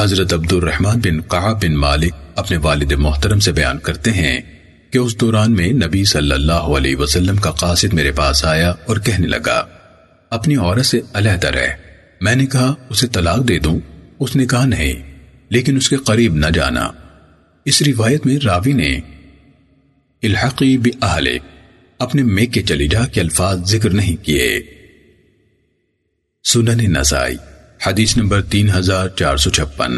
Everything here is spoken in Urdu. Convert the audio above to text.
حضرت عبد الرحمن بن قعب بن مالک اپنے والد محترم سے بیان کرتے ہیں کہ اس دوران میں نبی صلی اللہ علیہ وسلم کا قاصد میرے پاس آیا اور کہنے لگا، اپنی عورت سے علیحدہ رہ، میں نے کہا، اسے طلاق دے دوں۔ اس نے کہا، نہیں، لیکن اس کے قریب نہ جانا۔ اس روایت میں راوی نے، الحقی بأہلک اپنے میں کے چلی جا کے الفاظ ذکر نہیں کیے۔ سنن نسائی۔ حدیث نمبر تین ہزار چار سو چھپن